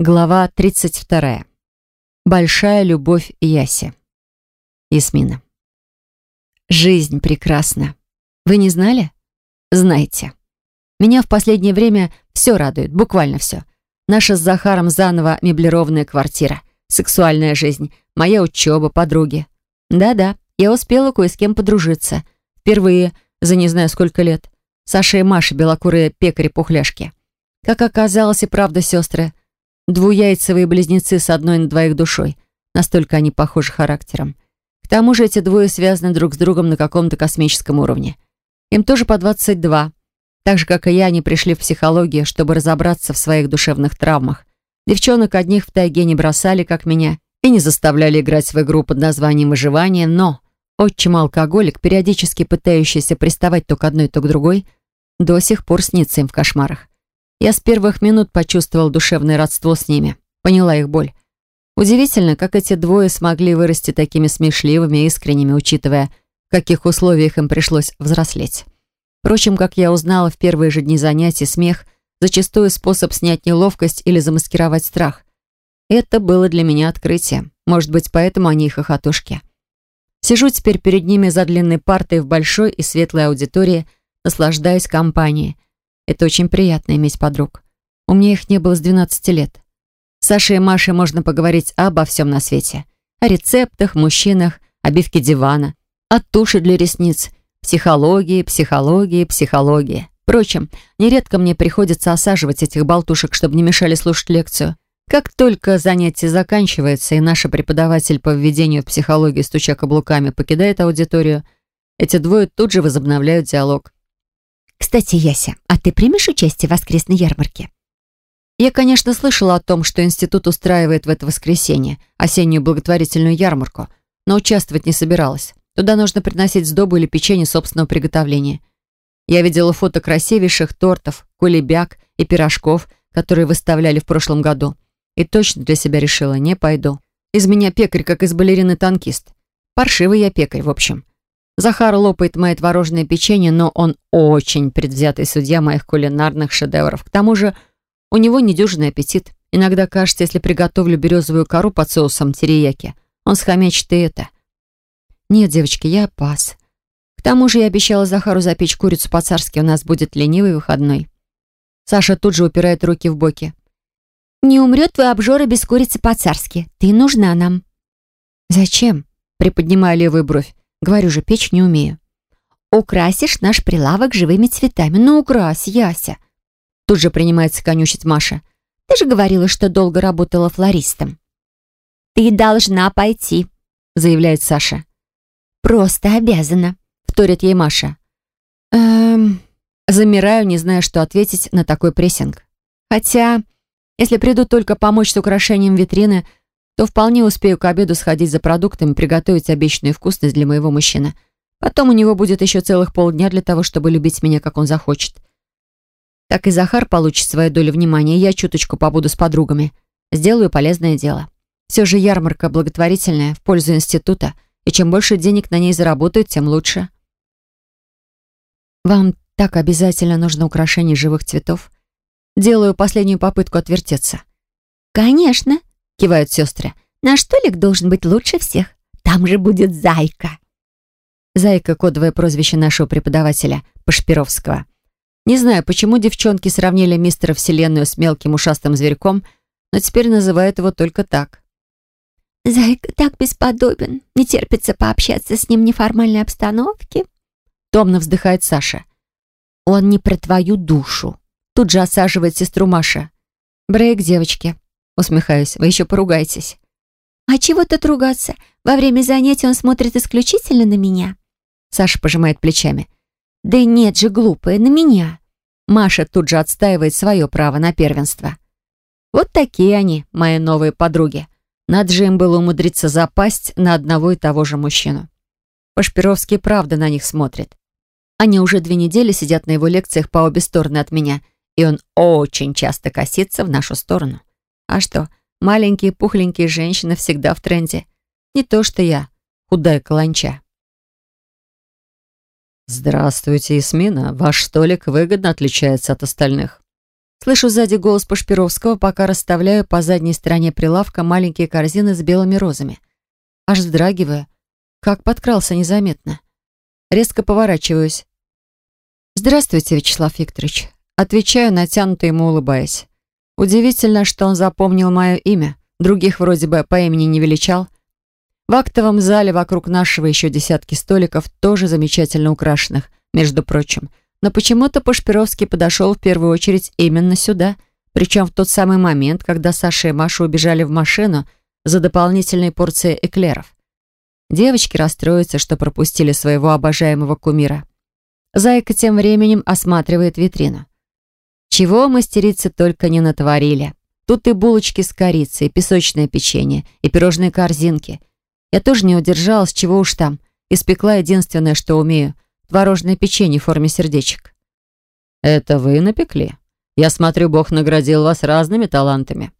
Глава 32. Большая любовь Яси. Ясмина. Жизнь прекрасна. Вы не знали? Знаете. Меня в последнее время все радует, буквально все. Наша с Захаром заново меблированная квартира, сексуальная жизнь, моя учеба, подруги. Да-да, я успела кое с кем подружиться. Впервые за не знаю сколько лет. Саша и Маша, белокурые пекари-пухляшки. Как оказалось, и правда, сестры – Двуяйцевые близнецы с одной на двоих душой. Настолько они похожи характером. К тому же эти двое связаны друг с другом на каком-то космическом уровне. Им тоже по 22. Так же, как и я, они пришли в психологию, чтобы разобраться в своих душевных травмах. Девчонок одних в тайге не бросали, как меня, и не заставляли играть в игру под названием «Выживание», но отчим-алкоголик, периодически пытающийся приставать то к одной, то к другой, до сих пор снится им в кошмарах. Я с первых минут почувствовал душевное родство с ними, поняла их боль. Удивительно, как эти двое смогли вырасти такими смешливыми и искренними, учитывая, в каких условиях им пришлось взрослеть. Впрочем, как я узнала в первые же дни занятий, смех – зачастую способ снять неловкость или замаскировать страх. Это было для меня открытие. Может быть, поэтому они и хохотушки. Сижу теперь перед ними за длинной партой в большой и светлой аудитории, наслаждаясь компанией, это очень приятно иметь подруг. У меня их не было с 12 лет. С Сашей и Машей можно поговорить обо всем на свете. О рецептах, мужчинах, обивке дивана, о туши для ресниц, психологии, психологии, психологии. Впрочем, нередко мне приходится осаживать этих болтушек, чтобы не мешали слушать лекцию. Как только занятие заканчивается, и наш преподаватель по введению в психологию, стуча каблуками, покидает аудиторию, эти двое тут же возобновляют диалог. Кстати, Яся, а ты примешь участие в воскресной ярмарке? Я, конечно, слышала о том, что институт устраивает в это воскресенье осеннюю благотворительную ярмарку, но участвовать не собиралась. Туда нужно приносить сдобу или печенье собственного приготовления. Я видела фото красивейших тортов, кулебяк и пирожков, которые выставляли в прошлом году. И точно для себя решила, не пойду. Из меня пекарь, как из балерины танкист. Паршивый я пекарь, в общем. Захар лопает мои творожное печенье, но он очень предвзятый судья моих кулинарных шедевров. К тому же у него недюжинный аппетит. Иногда кажется, если приготовлю березовую кору под соусом терияки, он схомячит и это. Нет, девочки, я пас. К тому же я обещала Захару запечь курицу по-царски, у нас будет ленивый выходной. Саша тут же упирает руки в боки. «Не умрет твой обжора без курицы по-царски. Ты нужна нам». «Зачем?» Приподнимая левую бровь. Говорю же, печь не умею. Украсишь наш прилавок живыми цветами. Ну, укрась, Яся. Тут же принимается конючить Маша. Ты же говорила, что долго работала флористом. Ты должна пойти, заявляет Саша. Просто обязана, вторит ей Маша. Эм... Замираю, не зная, что ответить на такой прессинг. Хотя, если приду только помочь с украшением витрины, то вполне успею к обеду сходить за продуктами, приготовить обещанную вкусность для моего мужчины. Потом у него будет еще целых полдня для того, чтобы любить меня, как он захочет. Так и Захар получит свою долю внимания, и я чуточку побуду с подругами. Сделаю полезное дело. Все же ярмарка благотворительная, в пользу института, и чем больше денег на ней заработают, тем лучше. Вам так обязательно нужно украшение живых цветов? Делаю последнюю попытку отвертеться. «Конечно!» — кивают сестры. «Наш столик должен быть лучше всех. Там же будет Зайка». Зайка — кодовое прозвище нашего преподавателя, Пашпировского. Не знаю, почему девчонки сравнили мистера Вселенную с мелким ушастым зверьком, но теперь называют его только так. «Зайка так бесподобен. Не терпится пообщаться с ним в неформальной обстановке». Томно вздыхает Саша. «Он не про твою душу». Тут же осаживает сестру Маша. «Брейк, девочки. Усмехаюсь. Вы еще поругаетесь. А чего тут ругаться? Во время занятий он смотрит исключительно на меня. Саша пожимает плечами. Да нет же, глупая, на меня. Маша тут же отстаивает свое право на первенство. Вот такие они, мои новые подруги. Надо же им было умудриться запасть на одного и того же мужчину. Пашпировский правда на них смотрит. Они уже две недели сидят на его лекциях по обе стороны от меня, и он очень часто косится в нашу сторону. А что, маленькие пухленькие женщины всегда в тренде. Не то что я, худая каланча. «Здравствуйте, Ясмина. Ваш столик выгодно отличается от остальных». Слышу сзади голос Пашпировского, пока расставляю по задней стороне прилавка маленькие корзины с белыми розами. Аж вздрагиваю, как подкрался незаметно. Резко поворачиваюсь. «Здравствуйте, Вячеслав Викторович». Отвечаю, натянуто ему улыбаясь. Удивительно, что он запомнил мое имя. Других вроде бы по имени не величал. В актовом зале вокруг нашего еще десятки столиков, тоже замечательно украшенных, между прочим. Но почему-то Пашпировский подошел в первую очередь именно сюда, причем в тот самый момент, когда Саша и Маша убежали в машину за дополнительной порцией эклеров. Девочки расстроятся, что пропустили своего обожаемого кумира. Зайка тем временем осматривает витрину. Чего мастерицы только не натворили. Тут и булочки с корицей, и песочное печенье, и пирожные корзинки — я тоже не удержалась, чего уж там. Испекла единственное, что умею. Творожное печенье в форме сердечек. «Это вы напекли? Я смотрю, Бог наградил вас разными талантами».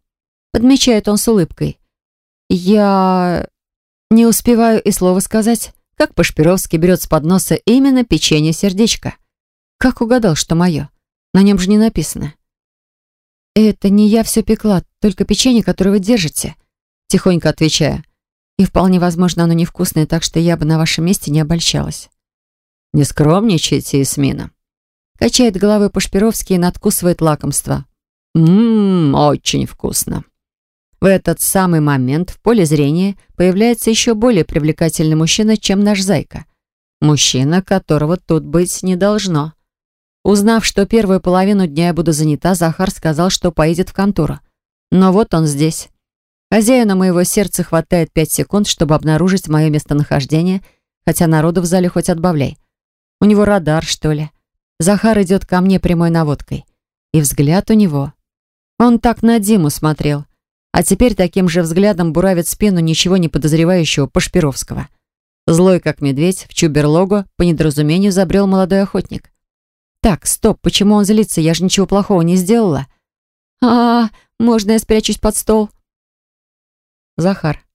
Подмечает он с улыбкой. «Я... не успеваю и слова сказать, как Пашпировский берет с подноса именно печенье-сердечко. Как угадал, что мое? На нем же не написано». «Это не я все пекла, только печенье, которое вы держите», тихонько отвечая. И вполне возможно, оно невкусное, так что я бы на вашем месте не обольщалась. Не скромничайте, Эсмина. Качает головой Пашпировский и надкусывает лакомство. Ммм, очень вкусно. В этот самый момент в поле зрения появляется еще более привлекательный мужчина, чем наш зайка. Мужчина, которого тут быть не должно. Узнав, что первую половину дня я буду занята, Захар сказал, что поедет в контору. Но вот он здесь. Хозяина моего сердца хватает пять секунд, чтобы обнаружить мое местонахождение, хотя народу в зале хоть отбавляй. У него радар, что ли. Захар идет ко мне прямой наводкой. И взгляд у него. Он так на Диму смотрел. А теперь таким же взглядом буравит спину ничего не подозревающего Пашпировского. Злой, как медведь, в чью берлогу по недоразумению забрел молодой охотник. Так, стоп, почему он злится? Я же ничего плохого не сделала. А, -а, -а можно я спрячусь под стол? Захар.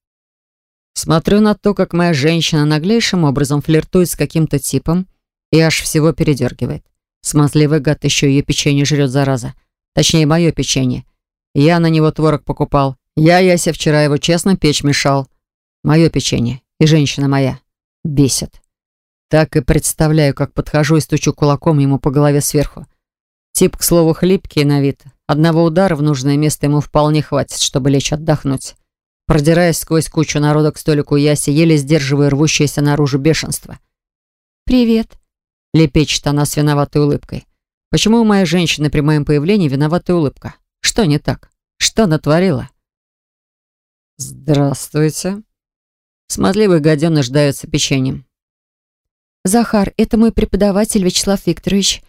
Смотрю на то, как моя женщина наглейшим образом флиртует с каким-то типом и аж всего передергивает. Смазливый гад еще ее печенье жрет, зараза. Точнее, мое печенье. Я на него творог покупал. Я, Яся, вчера его честно печь мешал. Мое печенье. И женщина моя. Бесит. Так и представляю, как подхожу и стучу кулаком ему по голове сверху. Тип, к слову, хлипкий на вид. Одного удара в нужное место ему вполне хватит, чтобы лечь отдохнуть. Продираясь сквозь кучу народа к столику Яси, еле сдерживая рвущееся наружу бешенство. «Привет», — лепечет она с виноватой улыбкой. «Почему у моей женщины при моем появлении виноватая улыбка? Что не так? Что натворила?» «Здравствуйте». Смазливый гаденыш дается печеньем. «Захар, это мой преподаватель Вячеслав Викторович».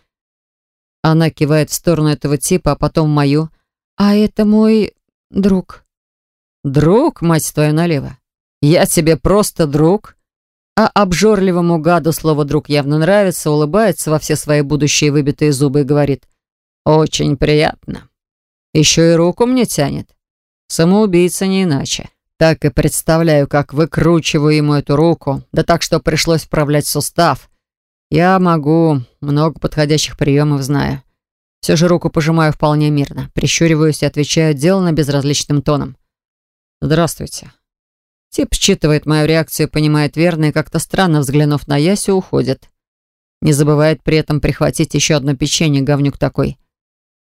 Она кивает в сторону этого типа, а потом в мою. «А это мой друг». «Друг, мать твою, налево. Я тебе просто друг». А обжорливому гаду слово «друг» явно нравится, улыбается во все свои будущие выбитые зубы и говорит «Очень приятно». Еще и руку мне тянет. Самоубийца не иначе. Так и представляю, как выкручиваю ему эту руку, да так, что пришлось вправлять сустав. Я могу, много подходящих приемов знаю. Все же руку пожимаю вполне мирно, прищуриваюсь и отвечаю деланно безразличным тоном. «Здравствуйте». Тип считывает мою реакцию, понимает верно и как-то странно, взглянув на Ясю, уходит. Не забывает при этом прихватить еще одно печенье, говнюк такой.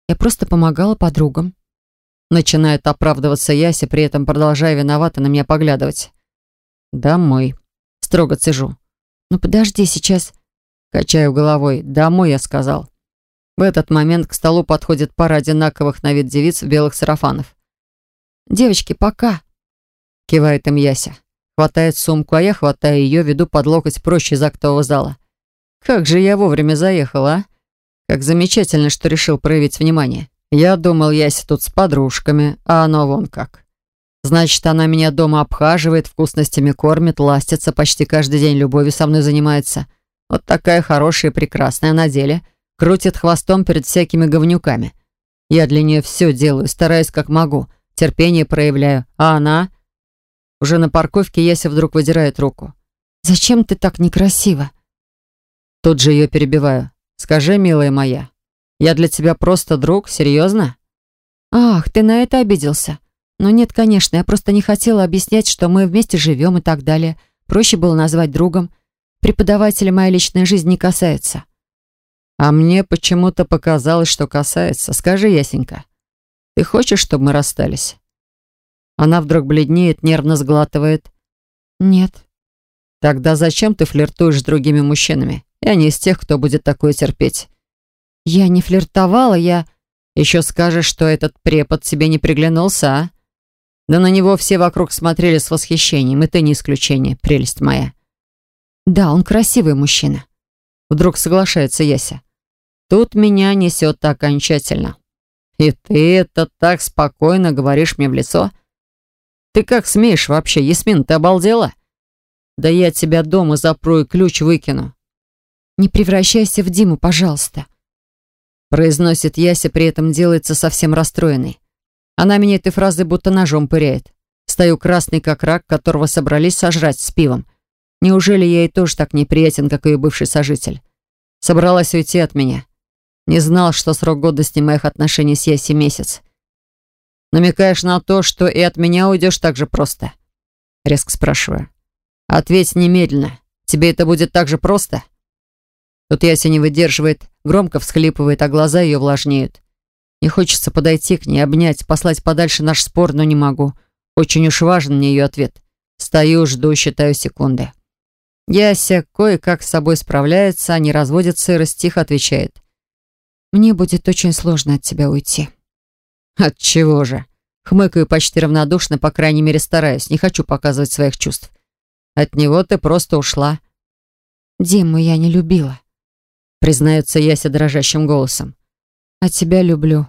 Я просто помогала подругам. Начинает оправдываться Яся, при этом продолжая виновато на меня поглядывать. «Домой». Строго цежу. «Ну подожди, сейчас...» Качаю головой. «Домой», я сказал. В этот момент к столу подходит пара одинаковых на вид девиц в белых сарафанах. «Девочки, пока!» Кивает им Яся. Хватает сумку, а я хватаю ее, веду под локоть проще из актового зала. Как же я вовремя заехала, а? Как замечательно, что решил проявить внимание. Я думал, Яся тут с подружками, а оно вон как. Значит, она меня дома обхаживает, вкусностями кормит, ластится, почти каждый день любовью со мной занимается. Вот такая хорошая и прекрасная на деле. Крутит хвостом перед всякими говнюками. Я для нее все делаю, стараюсь как могу — терпение проявляю. А она? Уже на парковке Яся вдруг выдирает руку. «Зачем ты так некрасиво?» Тут же ее перебиваю. «Скажи, милая моя, Я для тебя просто друг, серьезно? Ах, ты на это обиделся? Но нет, конечно, я просто не хотела объяснять, что мы вместе живем и так далее. Проще было назвать другом. Преподавателя моя личная жизнь не касается. А мне почему-то показалось, что касается. Скажи, Ясенька, ты хочешь, чтобы мы расстались? Она вдруг бледнеет, нервно сглатывает. Нет. Тогда зачем ты флиртуешь с другими мужчинами? Я не из тех, кто будет такое терпеть. Я не флиртовала, я... Еще скажешь, что этот препод тебе не приглянулся, а? Да на него все вокруг смотрели с восхищением, и ты не исключение, прелесть моя. Да, он красивый мужчина. Вдруг соглашается Яся. Тут меня несет окончательно. И ты это так спокойно говоришь мне в лицо? Ты как смеешь вообще, Ясмин, ты обалдела? Да я тебя дома запру и ключ выкину. Не превращайся в Диму, пожалуйста. Произносит Яся, при этом делается совсем расстроенной. Она меня этой фразой будто ножом пыряет. Стою красный, как рак, которого собрались сожрать с пивом. Неужели я ей тоже так неприятен, как ее бывший сожитель? Собралась уйти от меня. Не знал, что срок годности моих отношений с Яси месяц. Намекаешь на то, что и от меня уйдешь так же просто? Резко спрашиваю. Ответь немедленно. Тебе это будет так же просто? Тут Яся не выдерживает, громко всхлипывает, а глаза ее влажнеют. Не хочется подойти к ней, обнять, послать подальше наш спор, но не могу. Очень уж важен мне ее ответ. Стою, жду, считаю секунды. Яся кое-как с собой справляется, не разводит сырость, тихо отвечает. «Мне будет очень сложно от тебя уйти». «От чего же?» Хмыкаю почти равнодушно, по крайней мере стараюсь. Не хочу показывать своих чувств. От него ты просто ушла. Диму я не любила. Признается Яся дрожащим голосом. А тебя люблю.